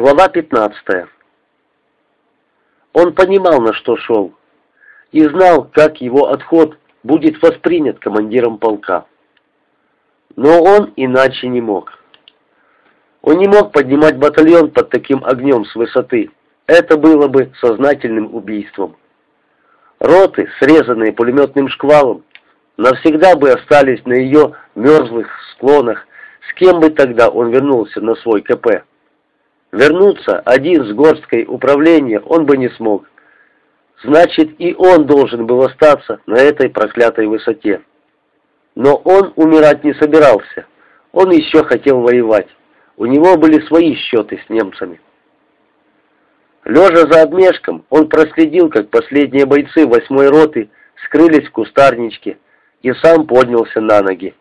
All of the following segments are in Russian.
Глава 15. Он понимал, на что шел, и знал, как его отход будет воспринят командиром полка. Но он иначе не мог. Он не мог поднимать батальон под таким огнем с высоты. Это было бы сознательным убийством. Роты, срезанные пулеметным шквалом, навсегда бы остались на ее мерзлых склонах, с кем бы тогда он вернулся на свой КП. Вернуться один с горсткой управления он бы не смог. Значит, и он должен был остаться на этой проклятой высоте. Но он умирать не собирался. Он еще хотел воевать. У него были свои счеты с немцами. Лежа за обмешком, он проследил, как последние бойцы восьмой роты скрылись в кустарничке, и сам поднялся на ноги.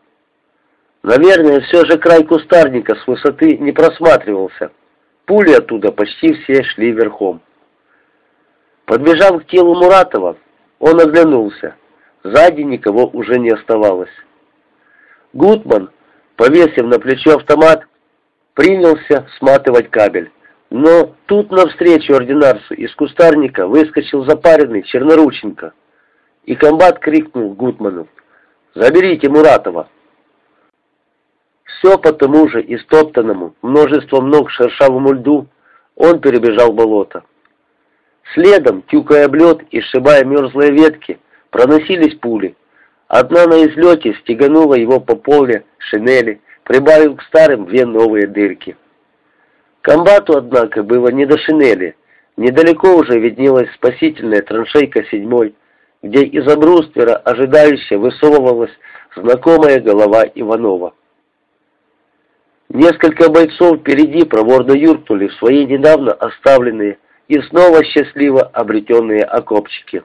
Наверное, все же край кустарника с высоты не просматривался. Пули оттуда почти все шли верхом. Подбежав к телу Муратова, он оглянулся. Сзади никого уже не оставалось. Гутман, повесив на плечо автомат, принялся сматывать кабель. Но тут навстречу ординарцу из кустарника выскочил запаренный Чернорученко. И комбат крикнул Гутману «Заберите Муратова!» Все по тому же истоптанному множеством ног шершавому льду он перебежал болото. Следом, тюкая об лед и сшибая мерзлые ветки, проносились пули. Одна на излете стеганула его по поле шинели, прибавив к старым две новые дырки. Комбату, однако, было не до шинели. Недалеко уже виднелась спасительная траншейка седьмой, где из-за бруствера ожидающе высовывалась знакомая голова Иванова. Несколько бойцов впереди проворно юркнули в свои недавно оставленные и снова счастливо обретенные окопчики.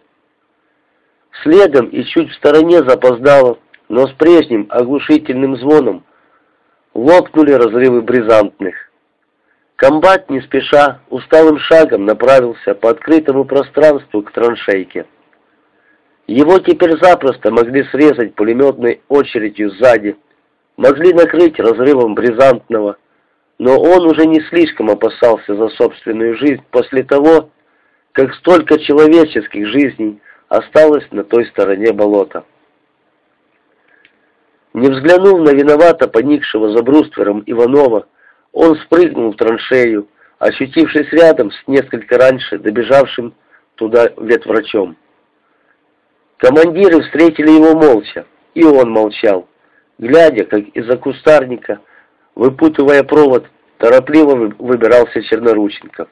Следом и чуть в стороне запоздало, но с прежним оглушительным звоном лопнули разрывы бризантных. Комбат не спеша, усталым шагом направился по открытому пространству к траншейке. Его теперь запросто могли срезать пулеметной очередью сзади, могли накрыть разрывом бризантного, но он уже не слишком опасался за собственную жизнь после того, как столько человеческих жизней осталось на той стороне болота. Не взглянув на виновато поникшего за бруствером Иванова, он спрыгнул в траншею, ощутившись рядом с несколько раньше добежавшим туда ветврачом. Командиры встретили его молча, и он молчал глядя, как из-за кустарника, выпутывая провод, торопливо выбирался Чернорученков.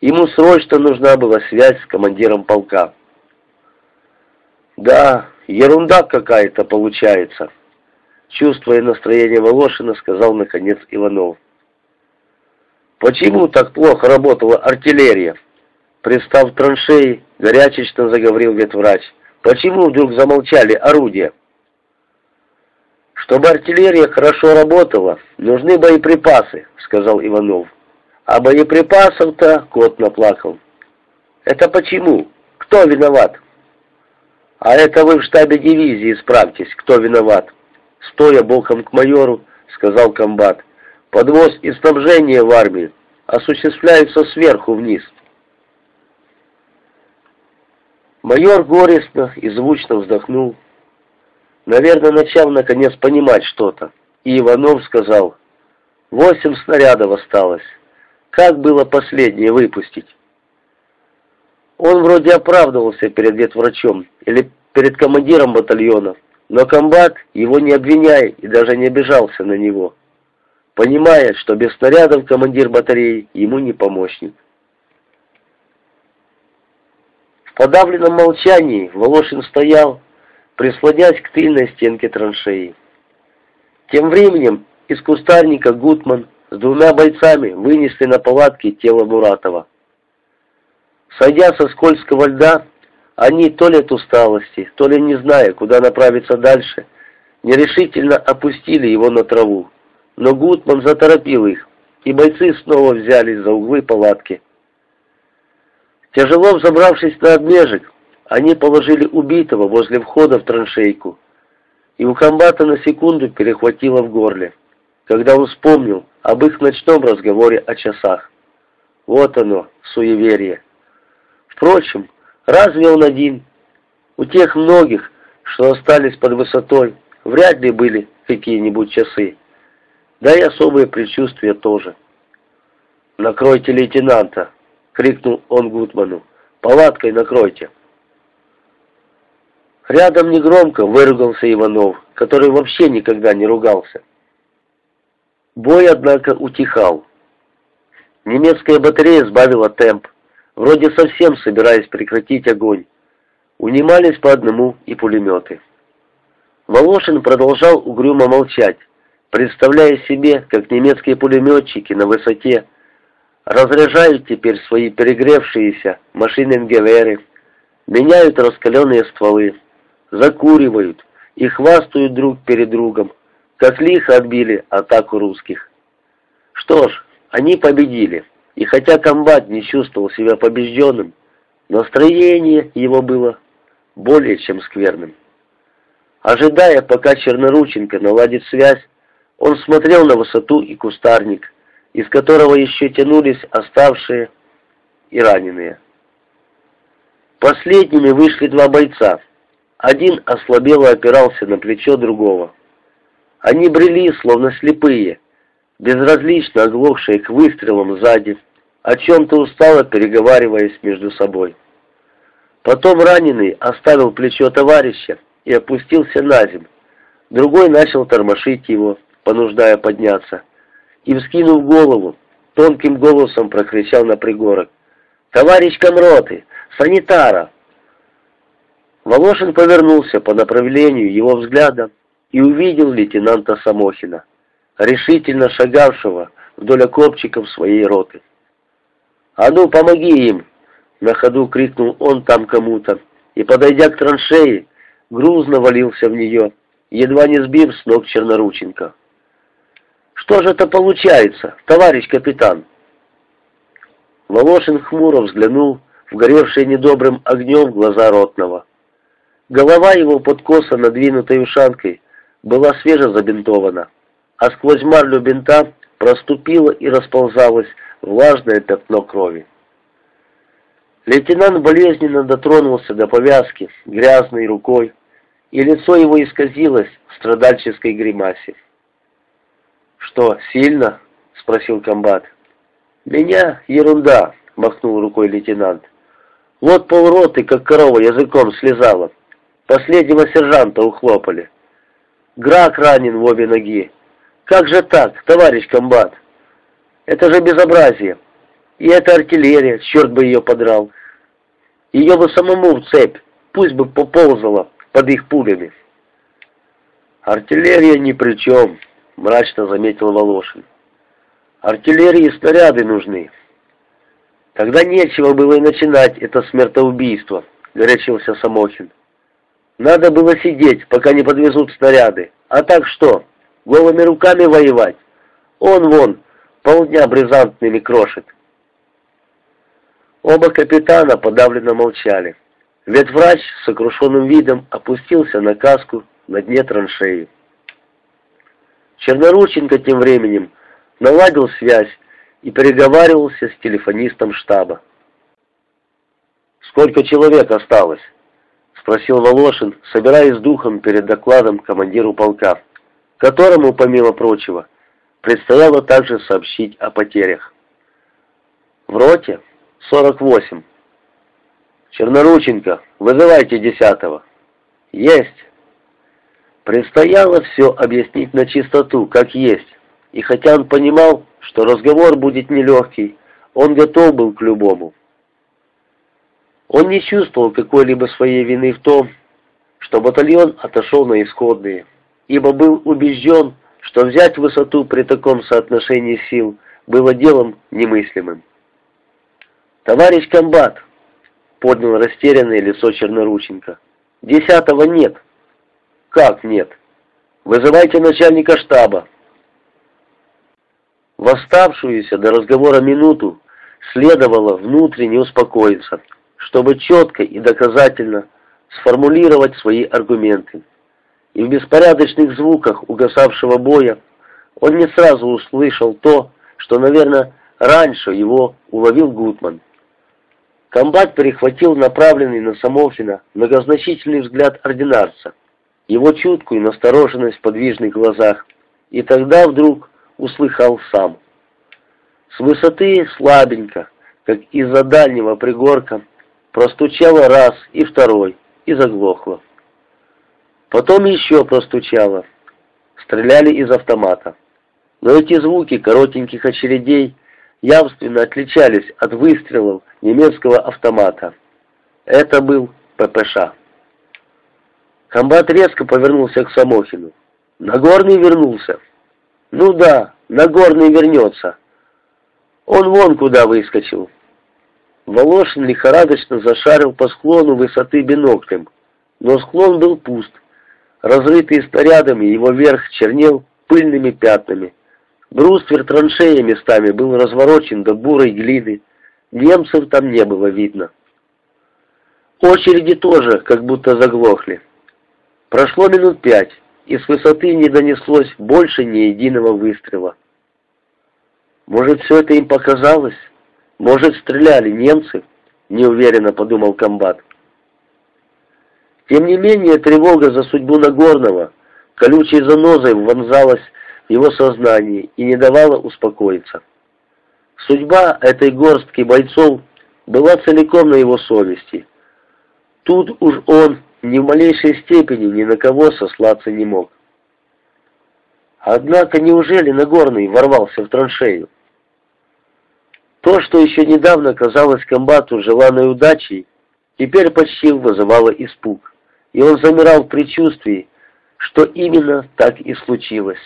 Ему срочно нужна была связь с командиром полка. «Да, ерунда какая-то получается», — чувствуя настроение Волошина, сказал наконец Иванов. «Почему так плохо работала артиллерия?» Пристав траншеи, горячечно заговорил ветврач. «Почему вдруг замолчали орудия?» «Чтобы артиллерия хорошо работала, нужны боеприпасы», — сказал Иванов. «А боеприпасов-то кот наплакал». «Это почему? Кто виноват?» «А это вы в штабе дивизии справьтесь, кто виноват». Стоя боком к майору, сказал комбат. «Подвоз и снабжение в армии осуществляются сверху вниз». Майор горестно и звучно вздохнул наверное, начав наконец понимать что-то. И Иванов сказал, «Восемь снарядов осталось. Как было последнее выпустить?» Он вроде оправдывался перед ветврачом или перед командиром батальона, но комбат его не обвиняя и даже не обижался на него, понимая, что без снарядов командир батареи ему не помощник. В подавленном молчании Волошин стоял, прислонясь к тыльной стенке траншеи. Тем временем из кустарника Гутман с двумя бойцами вынесли на палатке тело Муратова. Сойдя со скользкого льда, они то ли от усталости, то ли не зная, куда направиться дальше, нерешительно опустили его на траву. Но Гутман заторопил их, и бойцы снова взялись за углы палатки. Тяжело взобравшись на обмежек, они положили убитого возле входа в траншейку, и у комбата на секунду перехватило в горле, когда он вспомнил об их ночном разговоре о часах. Вот оно, суеверие. Впрочем, разве он один? У тех многих, что остались под высотой, вряд ли были какие-нибудь часы. Да и особые предчувствия тоже. «Накройте лейтенанта!» — крикнул он Гутману. «Палаткой накройте!» Рядом негромко выругался Иванов, который вообще никогда не ругался. Бой, однако, утихал. Немецкая батарея сбавила темп, вроде совсем собираясь прекратить огонь. Унимались по одному и пулеметы. Волошин продолжал угрюмо молчать, представляя себе, как немецкие пулеметчики на высоте разряжают теперь свои перегревшиеся машины-геверы, меняют раскаленные стволы, закуривают и хвастают друг перед другом, как лихо отбили атаку русских. Что ж, они победили, и хотя комбат не чувствовал себя побежденным, настроение его было более чем скверным. Ожидая, пока Чернорученко наладит связь, он смотрел на высоту и кустарник, из которого еще тянулись оставшие и раненые. Последними вышли два бойца. Один ослабело опирался на плечо другого. Они брели, словно слепые, безразлично оглохшие к выстрелам сзади, о чем-то устало переговариваясь между собой. Потом раненый оставил плечо товарища и опустился на землю. Другой начал тормошить его, понуждая подняться, и, вскинув голову, тонким голосом прокричал на пригорок. «Товарищ комроты! Санитара!» Волошин повернулся по направлению его взгляда и увидел лейтенанта Самохина, решительно шагавшего вдоль окопчиков своей роты. «А ну, помоги им!» — на ходу крикнул он там кому-то, и, подойдя к траншеи, грузно валился в нее, едва не сбив с ног Чернорученко. «Что же это получается, товарищ капитан?» Волошин хмуро взглянул в горевшие недобрым огнем глаза ротного. Голова его под косо надвинутой ушанкой была свеже забинтована, а сквозь марлю бинта проступило и расползалось влажное пятно крови. Лейтенант болезненно дотронулся до повязки грязной рукой, и лицо его исказилось в страдальческой гримасе. «Что, сильно?» — спросил комбат. «Меня ерунда», — махнул рукой лейтенант. «Вот полроты, как корова, языком слезала. Последнего сержанта ухлопали. Грак ранен в обе ноги. Как же так, товарищ комбат? Это же безобразие. И эта артиллерия, черт бы ее подрал. Ее бы самому в цепь, пусть бы поползала под их пулями. Артиллерия ни при чем, мрачно заметил Волошин. Артиллерии снаряды нужны. Тогда нечего было и начинать это смертоубийство, горячился Самохин. Надо было сидеть, пока не подвезут снаряды. А так что, голыми руками воевать? Он вон, полдня брезантными крошит. Оба капитана подавленно молчали. Ведь врач с сокрушенным видом опустился на каску на дне траншеи. Чернорученко тем временем наладил связь и переговаривался с телефонистом штаба. «Сколько человек осталось?» Спросил Волошин, собираясь духом перед докладом командиру полка, которому, помимо прочего, предстояло также сообщить о потерях. В роте 48. Чернорученко, вызывайте десятого. Есть. Предстояло все объяснить на чистоту, как есть, и хотя он понимал, что разговор будет нелегкий, он готов был к любому. Он не чувствовал какой-либо своей вины в том, что батальон отошел на исходные, ибо был убежден, что взять высоту при таком соотношении сил было делом немыслимым. «Товарищ комбат!» — поднял растерянное лицо Чернорученко. «Десятого нет». «Как нет?» «Вызывайте начальника штаба». В оставшуюся до разговора минуту следовало внутренне успокоиться — чтобы четко и доказательно сформулировать свои аргументы. И в беспорядочных звуках угасавшего боя он не сразу услышал то, что, наверное, раньше его уловил Гутман. Комбат перехватил направленный на Самохина многозначительный взгляд ординарца, его чуткую настороженность в подвижных глазах, и тогда вдруг услыхал сам. С высоты слабенько, как из-за дальнего пригорка, простучало раз и второй, и заглохло. Потом еще простучало. Стреляли из автомата. Но эти звуки коротеньких очередей явственно отличались от выстрелов немецкого автомата. Это был ППШ. Комбат резко повернулся к Самохину. Нагорный вернулся. Ну да, Нагорный вернется. Он вон куда выскочил. Волошин лихорадочно зашарил по склону высоты биноклем, но склон был пуст. Разрытый снарядами, его верх чернел пыльными пятнами. Бруствер траншея местами был разворочен до бурой глины. Немцев там не было видно. Очереди тоже как будто заглохли. Прошло минут пять, и с высоты не донеслось больше ни единого выстрела. Может, все это им показалось? Может, стреляли немцы? Неуверенно подумал комбат. Тем не менее, тревога за судьбу Нагорного колючей занозой вонзалась в его сознании и не давала успокоиться. Судьба этой горстки бойцов была целиком на его совести. Тут уж он ни в малейшей степени ни на кого сослаться не мог. Однако неужели Нагорный ворвался в траншею? То, что еще недавно казалось комбату желанной удачей, теперь почти вызывало испуг, и он замирал в предчувствии, что именно так и случилось.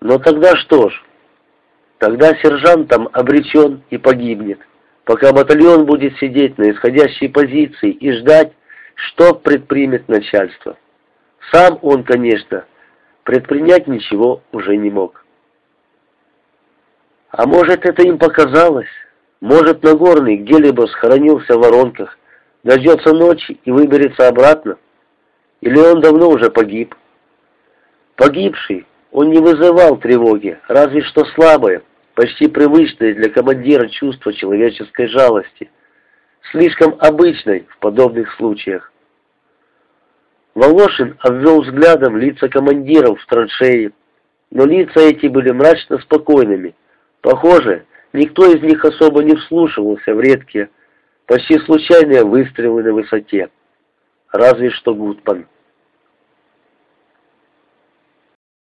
Но тогда что ж? Тогда сержант там обречен и погибнет, пока батальон будет сидеть на исходящей позиции и ждать, что предпримет начальство. Сам он, конечно, предпринять ничего уже не мог. А может, это им показалось? Может, Нагорный где-либо схоронился в воронках, дождется ночи и выберется обратно? Или он давно уже погиб? Погибший, он не вызывал тревоги, разве что слабое, почти привычное для командира чувство человеческой жалости, слишком обычной в подобных случаях. Волошин обвел взглядом лица командиров в траншеи, но лица эти были мрачно спокойными, Похоже, никто из них особо не вслушивался в редкие, почти случайные выстрелы на высоте. Разве что Гудман.